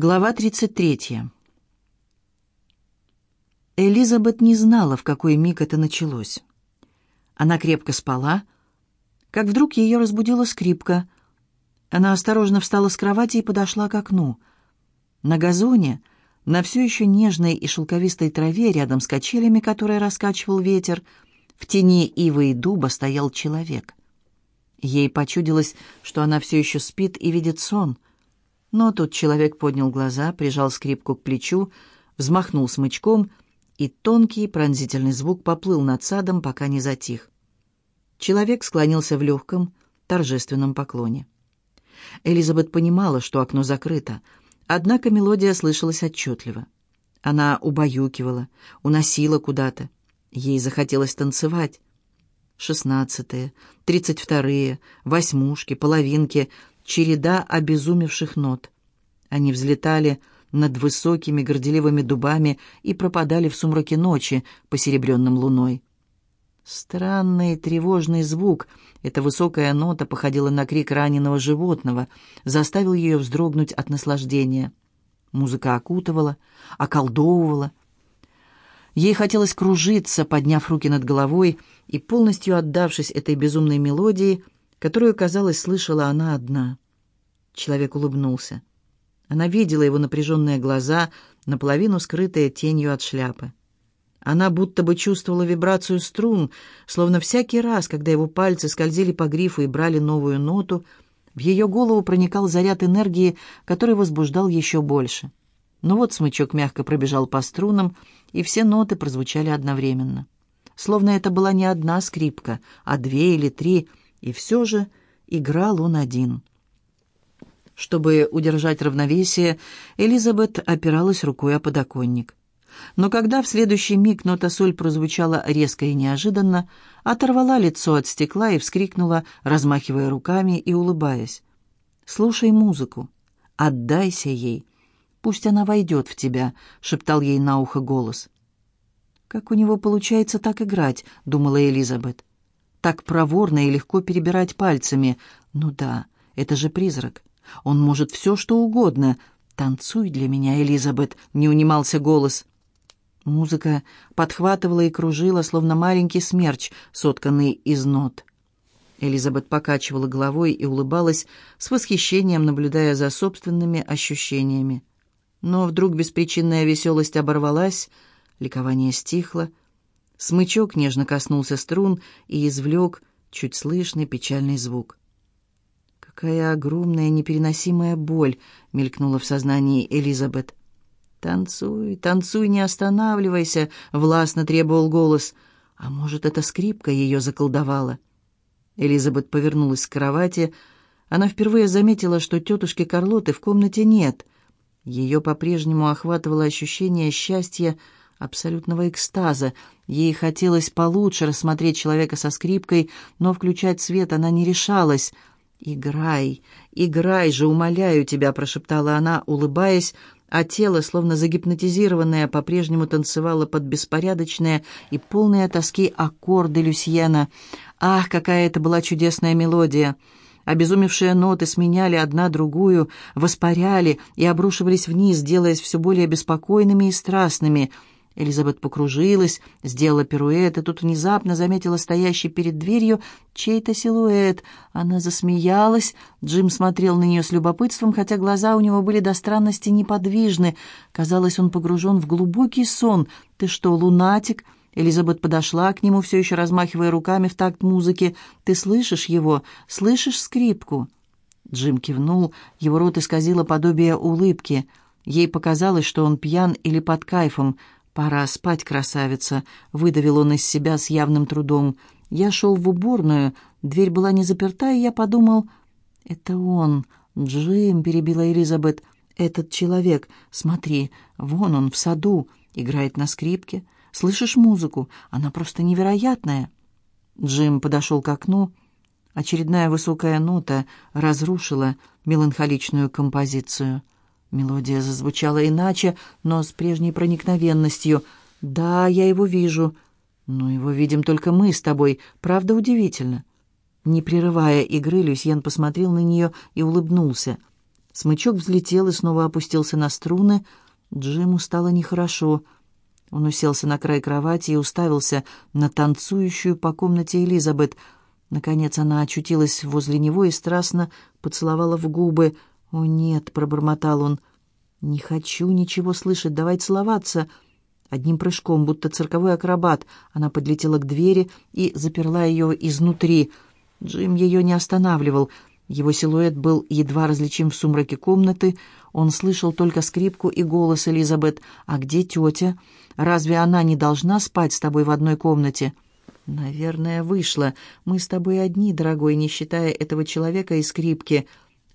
Глава 33. Элизабет не знала, в какой миг это началось. Она крепко спала, как вдруг ее разбудила скрипка. Она осторожно встала с кровати и подошла к окну. На газоне, на все еще нежной и шелковистой траве, рядом с качелями, которые раскачивал ветер, в тени ивы и дуба стоял человек. Ей почудилось, что она все еще спит и видит сон — но тут человек поднял глаза, прижал скрипку к плечу, взмахнул смычком, и тонкий пронзительный звук поплыл над садом, пока не затих. Человек склонился в легком, торжественном поклоне. Элизабет понимала, что окно закрыто, однако мелодия слышалась отчетливо. Она убаюкивала, уносила куда-то. Ей захотелось танцевать. Шестнадцатые, тридцать вторые, восьмушки, половинки — череда обезумевших нот. Они взлетали над высокими горделивыми дубами и пропадали в сумраке ночи, посеребренным луной. Странный тревожный звук, эта высокая нота походила на крик раненого животного, заставил ее вздрогнуть от наслаждения. Музыка окутывала, околдовывала. Ей хотелось кружиться, подняв руки над головой и, полностью отдавшись этой безумной мелодии, которую, казалось, слышала она одна. Человек улыбнулся. Она видела его напряженные глаза, наполовину скрытые тенью от шляпы. Она будто бы чувствовала вибрацию струн, словно всякий раз, когда его пальцы скользили по грифу и брали новую ноту, в ее голову проникал заряд энергии, который возбуждал еще больше. Но вот смычок мягко пробежал по струнам, и все ноты прозвучали одновременно. Словно это была не одна скрипка, а две или три, и все же играл он один. Чтобы удержать равновесие, Элизабет опиралась рукой о подоконник. Но когда в следующий миг нота соль прозвучала резко и неожиданно, оторвала лицо от стекла и вскрикнула, размахивая руками и улыбаясь. «Слушай музыку. Отдайся ей. Пусть она войдет в тебя», — шептал ей на ухо голос. «Как у него получается так играть?» — думала Элизабет так проворно и легко перебирать пальцами. Ну да, это же призрак. Он может все, что угодно. «Танцуй для меня, Элизабет», — не унимался голос. Музыка подхватывала и кружила, словно маленький смерч, сотканный из нот. Элизабет покачивала головой и улыбалась с восхищением, наблюдая за собственными ощущениями. Но вдруг беспричинная веселость оборвалась, ликование стихло, Смычок нежно коснулся струн и извлек чуть слышный печальный звук. «Какая огромная непереносимая боль!» — мелькнула в сознании Элизабет. «Танцуй, танцуй, не останавливайся!» — властно требовал голос. «А может, эта скрипка ее заколдовала?» Элизабет повернулась к кровати. Она впервые заметила, что тетушки Карлоты в комнате нет. Ее по-прежнему охватывало ощущение счастья, абсолютного экстаза. Ей хотелось получше рассмотреть человека со скрипкой, но включать свет она не решалась. «Играй, играй же, умоляю тебя», — прошептала она, улыбаясь, а тело, словно загипнотизированное, по-прежнему танцевало под беспорядочные и полные тоски аккорды Люсьена. Ах, какая это была чудесная мелодия! Обезумевшие ноты сменяли одна другую, воспаряли и обрушивались вниз, делаясь все более беспокойными и страстными — Элизабет покружилась, сделала пируэт, и тут внезапно заметила стоящий перед дверью чей-то силуэт. Она засмеялась. Джим смотрел на нее с любопытством, хотя глаза у него были до странности неподвижны. Казалось, он погружен в глубокий сон. «Ты что, лунатик?» Элизабет подошла к нему, все еще размахивая руками в такт музыки. «Ты слышишь его? Слышишь скрипку?» Джим кивнул, его рот исказило подобие улыбки. Ей показалось, что он пьян или под кайфом — «Пора спать, красавица», — выдавил он из себя с явным трудом. Я шел в уборную, дверь была не заперта, и я подумал... «Это он, Джим», — перебила Элизабет. «Этот человек, смотри, вон он в саду, играет на скрипке. Слышишь музыку? Она просто невероятная». Джим подошел к окну. Очередная высокая нота разрушила меланхоличную композицию — Мелодия зазвучала иначе, но с прежней проникновенностью. «Да, я его вижу. Но его видим только мы с тобой. Правда удивительно?» Не прерывая игры, Люсьен посмотрел на нее и улыбнулся. Смычок взлетел и снова опустился на струны. Джиму стало нехорошо. Он уселся на край кровати и уставился на танцующую по комнате Элизабет. Наконец она очутилась возле него и страстно поцеловала в губы. «О, нет!» — пробормотал он. «Не хочу ничего слышать, давай целоваться!» Одним прыжком, будто цирковой акробат, она подлетела к двери и заперла ее изнутри. Джим ее не останавливал. Его силуэт был едва различим в сумраке комнаты. Он слышал только скрипку и голос Элизабет. «А где тетя? Разве она не должна спать с тобой в одной комнате?» «Наверное, вышла. Мы с тобой одни, дорогой, не считая этого человека и скрипки».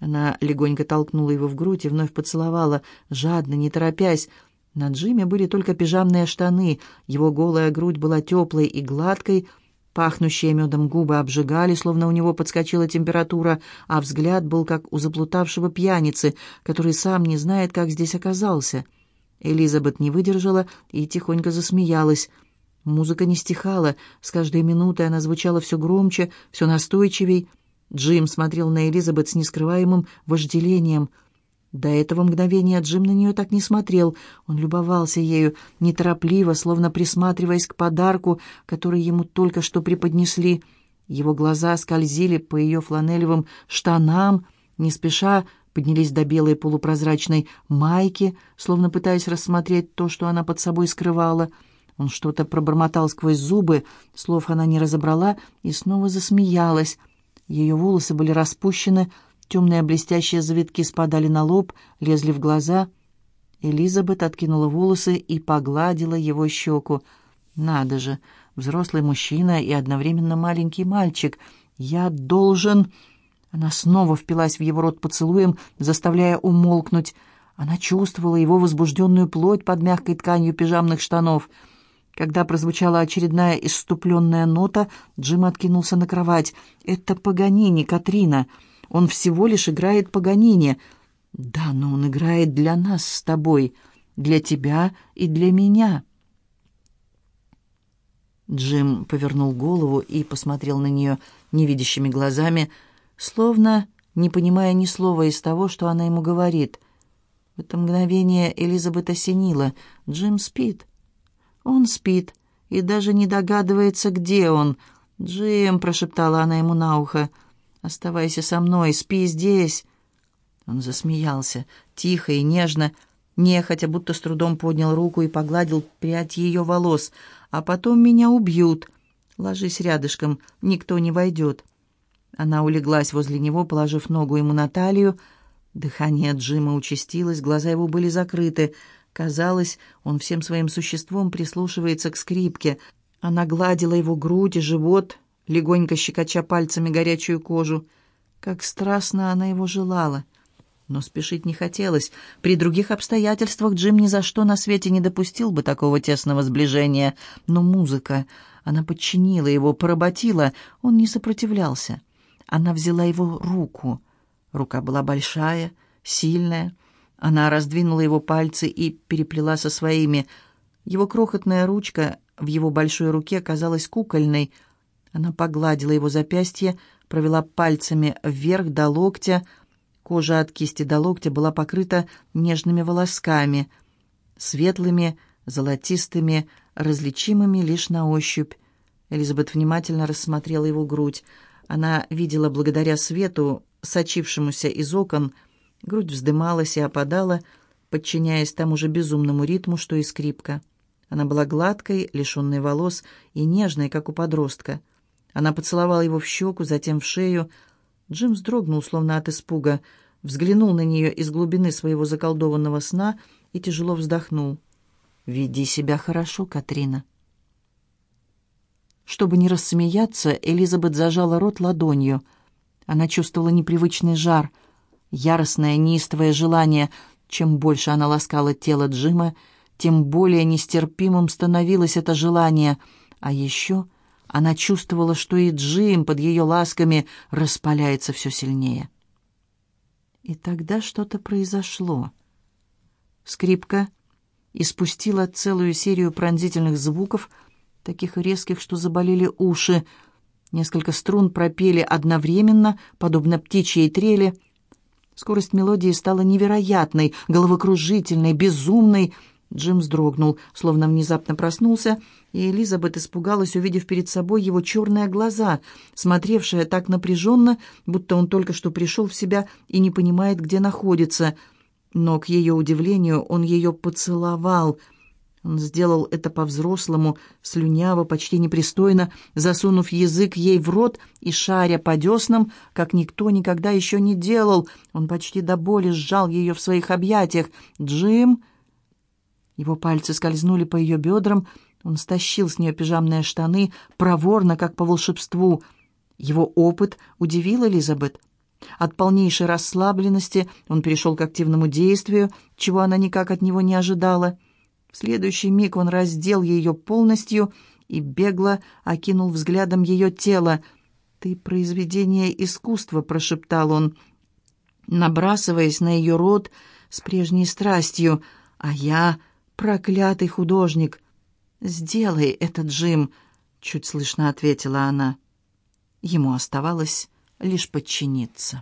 Она легонько толкнула его в грудь и вновь поцеловала, жадно, не торопясь. На Джиме были только пижамные штаны, его голая грудь была теплой и гладкой, пахнущие медом губы обжигали, словно у него подскочила температура, а взгляд был как у заплутавшего пьяницы, который сам не знает, как здесь оказался. Элизабет не выдержала и тихонько засмеялась. Музыка не стихала, с каждой минутой она звучала все громче, все настойчивей — Джим смотрел на Элизабет с нескрываемым вожделением. До этого мгновения Джим на нее так не смотрел. Он любовался ею неторопливо, словно присматриваясь к подарку, который ему только что преподнесли. Его глаза скользили по ее фланелевым штанам, не спеша поднялись до белой полупрозрачной майки, словно пытаясь рассмотреть то, что она под собой скрывала. Он что-то пробормотал сквозь зубы, слов она не разобрала и снова засмеялась — ее волосы были распущены, темные блестящие завитки спадали на лоб, лезли в глаза. Элизабет откинула волосы и погладила его щеку. «Надо же, взрослый мужчина и одновременно маленький мальчик. Я должен...» Она снова впилась в его рот поцелуем, заставляя умолкнуть. Она чувствовала его возбужденную плоть под мягкой тканью пижамных штанов — когда прозвучала очередная исступленная нота, Джим откинулся на кровать. «Это Паганини, Катрина. Он всего лишь играет Паганини. Да, но он играет для нас с тобой, для тебя и для меня». Джим повернул голову и посмотрел на нее невидящими глазами, словно не понимая ни слова из того, что она ему говорит. В это мгновение Элизабет осенила. Джим спит. Он спит и даже не догадывается, где он. «Джим», — прошептала она ему на ухо, — «оставайся со мной, спи здесь». Он засмеялся, тихо и нежно, нехотя, будто с трудом поднял руку и погладил прядь ее волос. «А потом меня убьют. Ложись рядышком, никто не войдет». Она улеглась возле него, положив ногу ему на талию. Дыхание Джима участилось, глаза его были закрыты. Казалось, он всем своим существом прислушивается к скрипке. Она гладила его грудь и живот, легонько щекоча пальцами горячую кожу. Как страстно она его желала. Но спешить не хотелось. При других обстоятельствах Джим ни за что на свете не допустил бы такого тесного сближения. Но музыка... Она подчинила его, поработила. Он не сопротивлялся. Она взяла его руку. Рука была большая, сильная, она раздвинула его пальцы и переплела со своими. Его крохотная ручка в его большой руке казалась кукольной. Она погладила его запястье, провела пальцами вверх до локтя. Кожа от кисти до локтя была покрыта нежными волосками, светлыми, золотистыми, различимыми лишь на ощупь. Элизабет внимательно рассмотрела его грудь. Она видела благодаря свету, сочившемуся из окон, Грудь вздымалась и опадала, подчиняясь тому же безумному ритму, что и скрипка. Она была гладкой, лишенной волос и нежной, как у подростка. Она поцеловала его в щеку, затем в шею. Джим вздрогнул, словно от испуга, взглянул на нее из глубины своего заколдованного сна и тяжело вздохнул. «Веди себя хорошо, Катрина». Чтобы не рассмеяться, Элизабет зажала рот ладонью. Она чувствовала непривычный жар — яростное неистовое желание. Чем больше она ласкала тело Джима, тем более нестерпимым становилось это желание. А еще она чувствовала, что и Джим под ее ласками распаляется все сильнее. И тогда что-то произошло. Скрипка испустила целую серию пронзительных звуков, таких резких, что заболели уши. Несколько струн пропели одновременно, подобно птичьей трели — Скорость мелодии стала невероятной, головокружительной, безумной. Джим вздрогнул, словно внезапно проснулся, и Элизабет испугалась, увидев перед собой его черные глаза, смотревшие так напряженно, будто он только что пришел в себя и не понимает, где находится. Но, к ее удивлению, он ее поцеловал — он сделал это по-взрослому, слюняво, почти непристойно, засунув язык ей в рот и шаря по деснам, как никто никогда еще не делал. Он почти до боли сжал ее в своих объятиях. «Джим!» Его пальцы скользнули по ее бедрам. Он стащил с нее пижамные штаны, проворно, как по волшебству. Его опыт удивил Элизабет. От полнейшей расслабленности он перешел к активному действию, чего она никак от него не ожидала — в следующий миг он раздел ее полностью и бегло окинул взглядом ее тело. «Ты произведение искусства», — прошептал он, набрасываясь на ее рот с прежней страстью. «А я проклятый художник». «Сделай это, Джим», — чуть слышно ответила она. Ему оставалось лишь подчиниться.